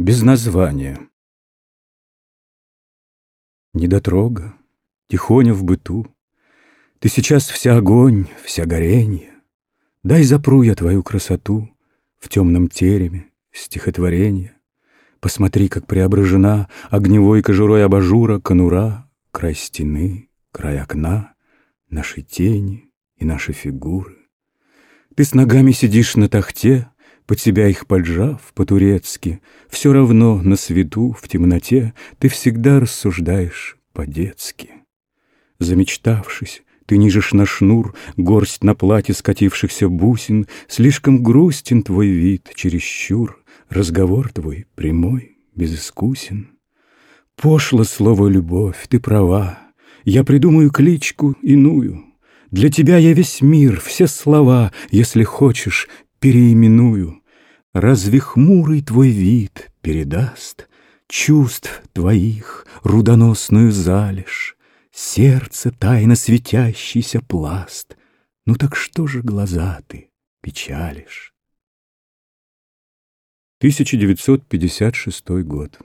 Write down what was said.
Без названия. Недотрога, тихоня в быту, Ты сейчас вся огонь, вся горенье. Дай запру я твою красоту В темном тереме стихотворения. Посмотри, как преображена Огневой кожурой абажура конура, Край стены, край окна, Наши тени и наши фигуры. Ты с ногами сидишь на тахте, Под себя их поджав по-турецки, Все равно на свету, в темноте Ты всегда рассуждаешь по-детски. Замечтавшись, ты нижешь на шнур Горсть на платье скатившихся бусин, Слишком грустен твой вид, чересчур, Разговор твой прямой, безыскусен. Пошло слово «любовь», ты права, Я придумаю кличку иную. Для тебя я весь мир, все слова, Если хочешь, переименую. Разве хмурый твой вид передаст Чувств твоих рудоносную залежь, Сердце тайно светящийся пласт? Ну так что же глаза ты печалишь? 1956 год